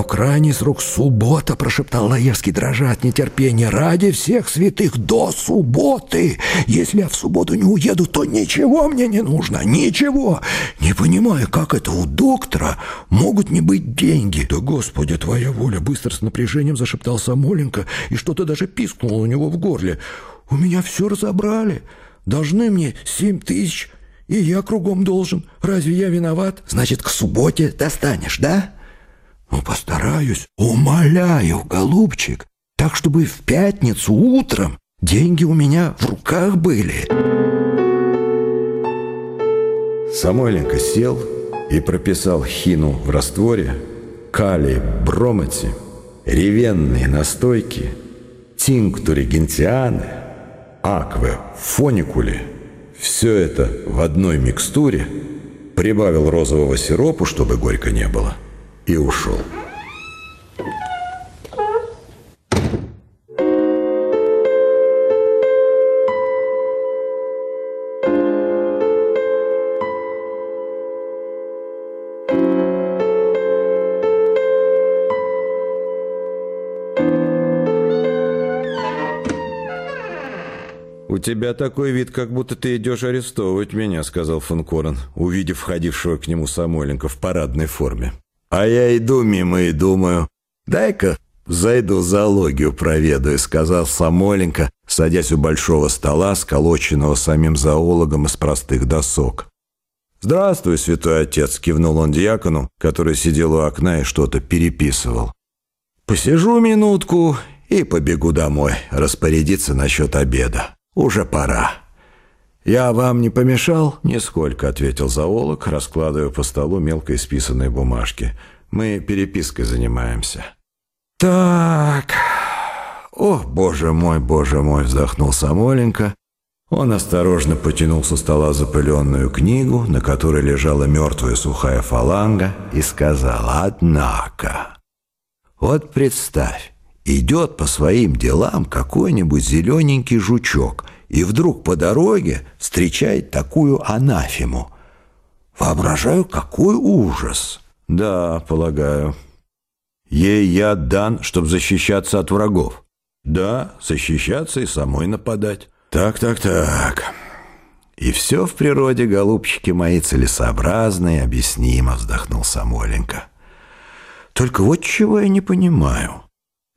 Но крайний срок суббота, прошептал Лаевский, дрожа от нетерпения. Ради всех святых до субботы. Если я в субботу не уеду, то ничего мне не нужно, ничего. Не понимаю, как это у доктора могут не быть деньги. Да, Господи, твоя воля, быстро с напряжением зашептал Самоленко, и что-то даже пискнуло у него в горле. У меня все разобрали. Должны мне семь тысяч, и я кругом должен. Разве я виноват? Значит, к субботе достанешь, да? Ну, постараюсь. Умоляю, голубчик. Так, чтобы в пятницу утром деньги у меня в руках были. Самойленко сел и прописал хину в растворе, калий бромати, ревенные настойки, тинктуре гентианы, акве фоникуле. Все это в одной микстуре прибавил розового сиропу, чтобы горько не было, и ушел. «У тебя такой вид, как будто ты идешь арестовывать меня», — сказал фон Корен, увидев входившего к нему Самойленко в парадной форме. «А я иду мимо и думаю, дай-ка зайду в зоологию проведаю», — сказал Самойленко, садясь у большого стола, сколоченного самим зоологом из простых досок. «Здравствуй, святой отец», — кивнул он диакону, который сидел у окна и что-то переписывал. «Посижу минутку и побегу домой распорядиться насчет обеда». Уже пора. Я вам не помешал? Нисколько, ответил зоолог, раскладывая по столу мелко исписанные бумажки. Мы перепиской занимаемся. Так. О, боже мой, боже мой, вздохнул Самоленко. Он осторожно потянул со стола запыленную книгу, на которой лежала мертвая сухая фаланга, и сказал «Однако». Вот представь, Идет по своим делам какой-нибудь зелененький жучок и вдруг по дороге встречает такую анафему. Воображаю, какой ужас. Да, полагаю. Ей я дан, чтобы защищаться от врагов. Да, защищаться и самой нападать. Так, так, так. И все в природе, голубчики мои, целесообразно и объяснимо, вздохнул Самоленко. Только вот чего я не понимаю.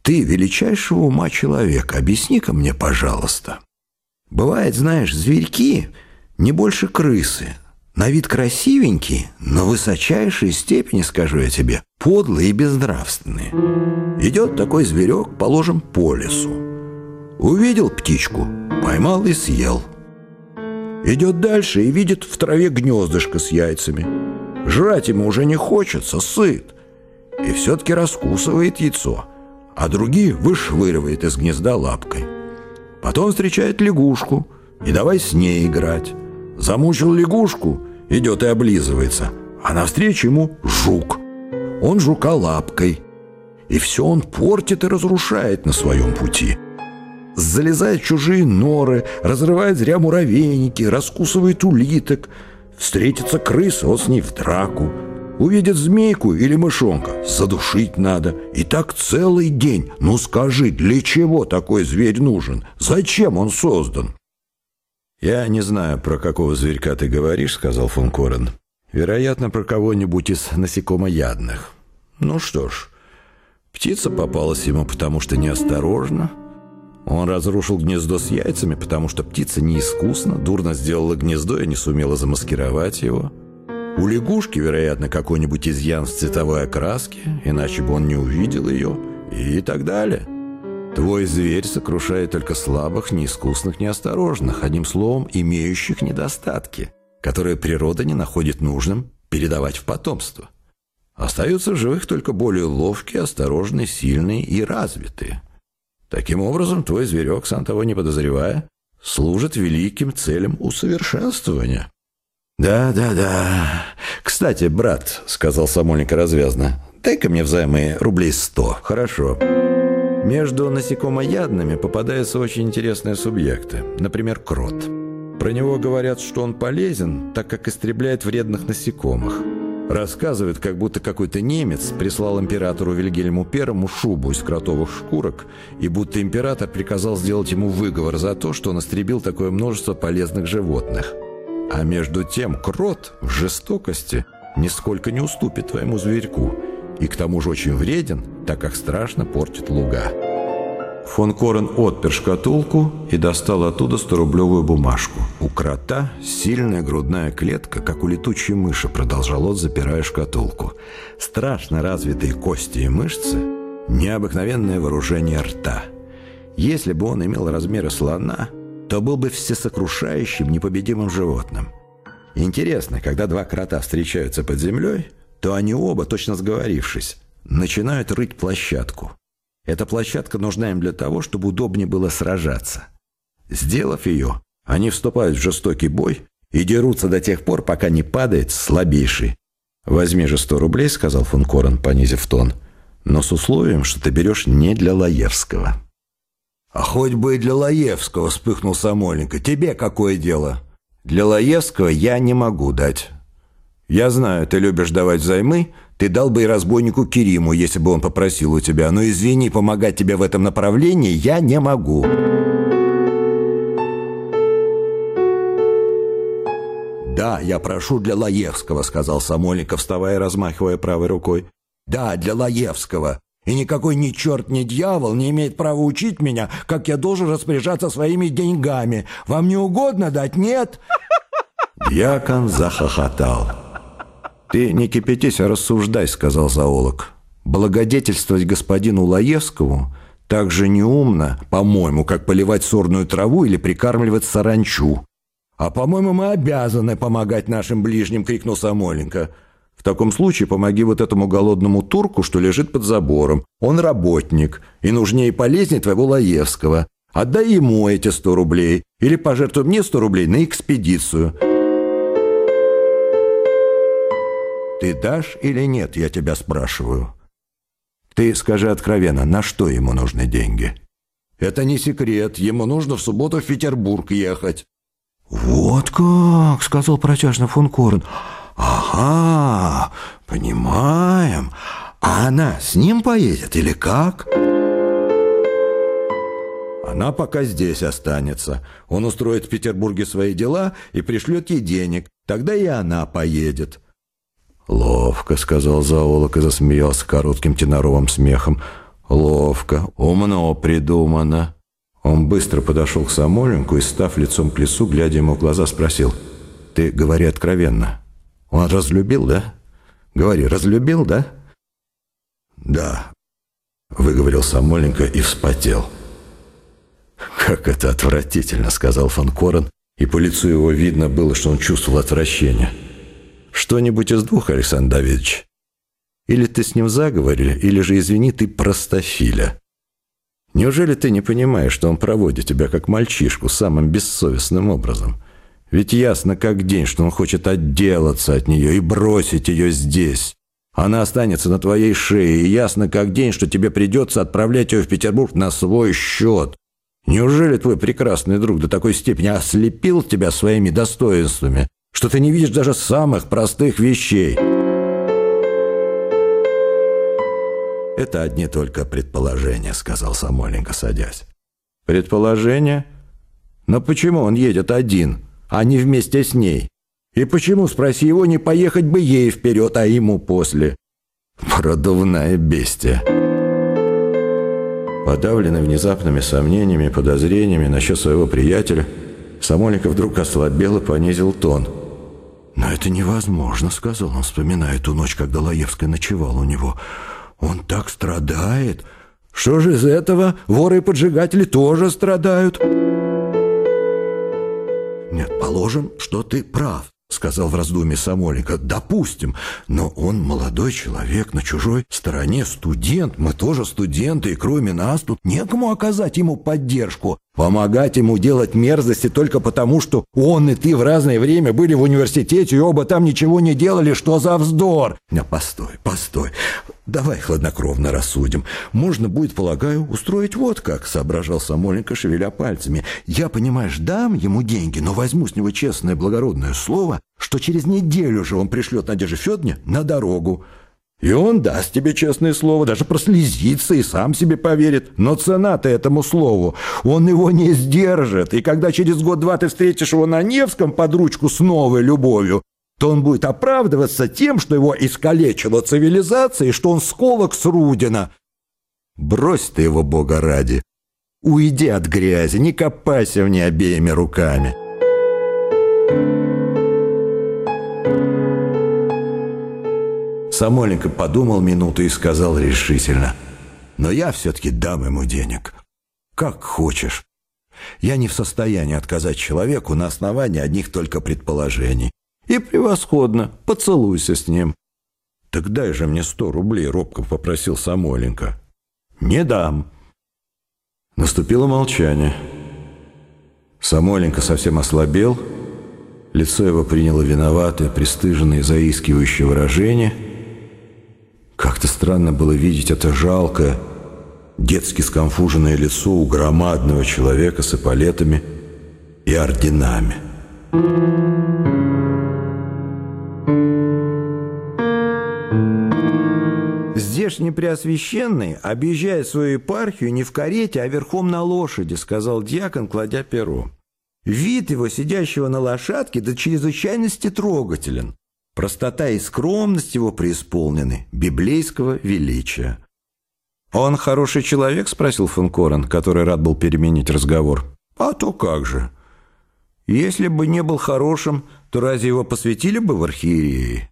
Ты величайшего ума человек, объясни-ка мне, пожалуйста. Бывает, знаешь, зверьки не больше крысы, на вид красивенькие, но высочайшей степени, скажу я тебе, подлые и безнравственные. Идет такой зверек, положим, по лесу. Увидел птичку, поймал и съел. Идет дальше и видит в траве гнездышко с яйцами. Жрать ему уже не хочется, сыт. И все-таки раскусывает яйцо – а другие вышвыривает из гнезда лапкой. Потом встречает лягушку и давай с ней играть. Замучил лягушку, идет и облизывается, а навстречу ему жук. Он жука лапкой. И все он портит и разрушает на своем пути. Залезает в чужие норы, разрывает зря муравейники, раскусывает улиток. Встретится крыса, он с ней в драку – Увидит змейку или мышонка, задушить надо. И так целый день. Ну скажи, для чего такой зверь нужен? Зачем он создан? «Я не знаю, про какого зверька ты говоришь», — сказал фон Корен. «Вероятно, про кого-нибудь из насекомоядных. Ну что ж, птица попалась ему, потому что неосторожно. Он разрушил гнездо с яйцами, потому что птица неискусно, дурно сделала гнездо и не сумела замаскировать его». У лягушки, вероятно, какой-нибудь изъян с цветовой окраски, иначе бы он не увидел ее, и так далее. Твой зверь сокрушает только слабых, неискусных, неосторожных, одним словом, имеющих недостатки, которые природа не находит нужным передавать в потомство. Остаются в живых только более ловкие, осторожные, сильные и развитые. Таким образом, твой зверек, сам того не подозревая, служит великим целям усовершенствования. «Да, да, да. Кстати, брат», — сказал Самольник развязно, — «дай-ка мне взаймы рублей сто». «Хорошо». Между насекомоядными попадаются очень интересные субъекты. Например, крот. Про него говорят, что он полезен, так как истребляет вредных насекомых. Рассказывают, как будто какой-то немец прислал императору Вильгельму Первому шубу из кротовых шкурок, и будто император приказал сделать ему выговор за то, что он истребил такое множество полезных животных. А между тем крот в жестокости нисколько не уступит твоему зверьку, и к тому же очень вреден, так как страшно портит луга. Фон Корен отпер шкатулку и достал оттуда 100-рублевую бумажку. У крота сильная грудная клетка, как у летучей мыши, продолжал он, запирая шкатулку. Страшно развитые кости и мышцы, необыкновенное вооружение рта. Если бы он имел размеры слона, то был бы всесокрушающим, непобедимым животным. Интересно, когда два крота встречаются под землей, то они оба, точно сговорившись, начинают рыть площадку. Эта площадка нужна им для того, чтобы удобнее было сражаться. Сделав ее, они вступают в жестокий бой и дерутся до тех пор, пока не падает слабейший. «Возьми же сто рублей», — сказал фон Корен, понизив тон, «но с условием, что ты берешь не для Лаевского». «А хоть бы и для Лаевского», — вспыхнул Самойленко. «Тебе какое дело?» «Для Лаевского я не могу дать. Я знаю, ты любишь давать займы, ты дал бы и разбойнику Кериму, если бы он попросил у тебя. Но извини, помогать тебе в этом направлении я не могу». «Да, я прошу для Лаевского», — сказал Самойленко, вставая и размахивая правой рукой. «Да, для Лаевского. И никакой ни черт, ни дьявол не имеет права учить меня, как я должен распоряжаться своими деньгами. Вам не угодно дать, нет?» Дьякон захохотал. «Ты не кипятись, а рассуждай», — сказал зоолог. «Благодетельствовать господину Лаевскому так же неумно, по-моему, как поливать сорную траву или прикармливать саранчу». «А, по-моему, мы обязаны помогать нашим ближним», — крикнул Самойленко. «В таком случае помоги вот этому голодному турку, что лежит под забором. Он работник и нужнее и полезнее твоего Лаевского. Отдай ему эти сто рублей или пожертвуй мне сто рублей на экспедицию». Ты дашь или нет, я тебя спрашиваю. Ты скажи откровенно, на что ему нужны деньги? Это не секрет, ему нужно в субботу в Петербург ехать. Вот как, сказал протяжно фон Корн. Ага, понимаем. А она с ним поедет или как? Она пока здесь останется. Он устроит в Петербурге свои дела и пришлет ей денег. Тогда и она поедет. «Ловко», — сказал зоолог и засмеялся коротким теноровым смехом. «Ловко, умно придумано». Он быстро подошел к Самоленку и, став лицом к лесу, глядя ему в глаза, спросил. «Ты говори откровенно. Он разлюбил, да? Говори, разлюбил, да?» «Да», — выговорил Самоленко и вспотел. «Как это отвратительно», — сказал фон Корен, и по лицу его видно было, что он чувствовал отвращение. Что-нибудь из двух, Александр Давидович. Или ты с ним заговорили, или же, извини, ты простофиля. Неужели ты не понимаешь, что он проводит тебя как мальчишку самым бессовестным образом? Ведь ясно как день, что он хочет отделаться от нее и бросить ее здесь. Она останется на твоей шее, и ясно как день, что тебе придется отправлять ее в Петербург на свой счет. Неужели твой прекрасный друг до такой степени ослепил тебя своими достоинствами, что ты не видишь даже самых простых вещей. «Это одни только предположения», — сказал Самойленко, садясь. «Предположения? Но почему он едет один, а не вместе с ней? И почему, спроси его, не поехать бы ей вперед, а ему после?» «Продувная бестия». Подавленный внезапными сомнениями подозрениями насчет своего приятеля, Самойленко вдруг ослабел и понизил тон — «Но это невозможно», — сказал он, вспоминая ту ночь, когда Лаевская ночевал у него. «Он так страдает. Что же из этого? Воры и поджигатели тоже страдают». «Нет, положим, что ты прав сказал в раздумье Самойленко. «Допустим, но он молодой человек на чужой стороне, студент, мы тоже студенты, и кроме нас тут некому оказать ему поддержку, помогать ему делать мерзости только потому, что он и ты в разное время были в университете и оба там ничего не делали, что за вздор!» «Не, постой, постой, давай хладнокровно рассудим. Можно будет, полагаю, устроить вот как», — соображал Самойленко, шевеля пальцами. «Я, понимаешь, дам ему деньги, но возьму с него честное благородное слово, что через неделю же он пришлет Надежде Федоровне на дорогу. И он даст тебе честное слово, даже прослезится и сам себе поверит. Но цена-то этому слову, он его не сдержит. И когда через год-два ты встретишь его на Невском под ручку с новой любовью, то он будет оправдываться тем, что его искалечила цивилизация и что он сколок с Рудина. Брось ты его, Бога ради. Уйди от грязи, не копайся в ней обеими руками. Самойленко подумал минуту и сказал решительно. «Но я все-таки дам ему денег. Как хочешь. Я не в состоянии отказать человеку на основании одних только предположений. И превосходно, поцелуйся с ним». «Так дай же мне сто рублей», — робко попросил Самойленко. «Не дам». Наступило молчание. Самойленко совсем ослабел, лицо его приняло виноватое, пристыженное, заискивающее выражение — как-то странно было видеть это жалкое, детски сконфуженное лицо у громадного человека с эполетами и орденами. «Здешний Преосвященный объезжает свою епархию не в карете, а верхом на лошади», сказал дьякон, кладя перо. Вид его, сидящего на лошадке, до чрезвычайности трогателен. Простота и скромность его преисполнены библейского величия. «Он хороший человек?» – спросил фон Корен, который рад был переменить разговор. «А то как же. Если бы не был хорошим, то разве его посвятили бы в архиереи?»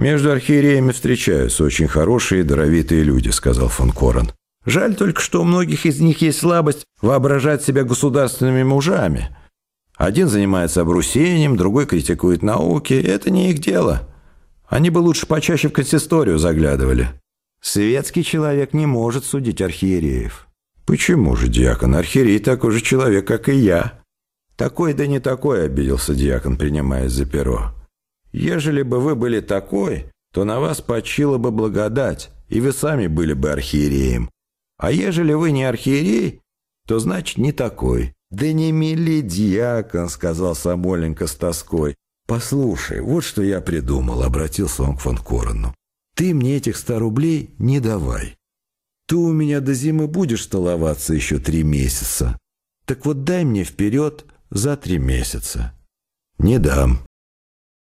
«Между архиереями встречаются очень хорошие и даровитые люди», – сказал фон Корен. «Жаль только, что у многих из них есть слабость воображать себя государственными мужами». Один занимается обрусением, другой критикует науки. Это не их дело. Они бы лучше почаще в консисторию заглядывали. Светский человек не может судить архиереев. Почему же, диакон? Архиерей такой же человек, как и я. Такой да не такой, обиделся диакон, принимаясь за перо. Ежели бы вы были такой, то на вас почила бы благодать, и вы сами были бы архиереем. А ежели вы не архиерей, то значит не такой. «Да не мели, дьякон», — сказал Самоленко с тоской. «Послушай, вот что я придумал», — обратился он к фон Корону. «Ты мне этих ста рублей не давай. Ты у меня до зимы будешь столоваться еще три месяца. Так вот дай мне вперед за три месяца». «Не дам»,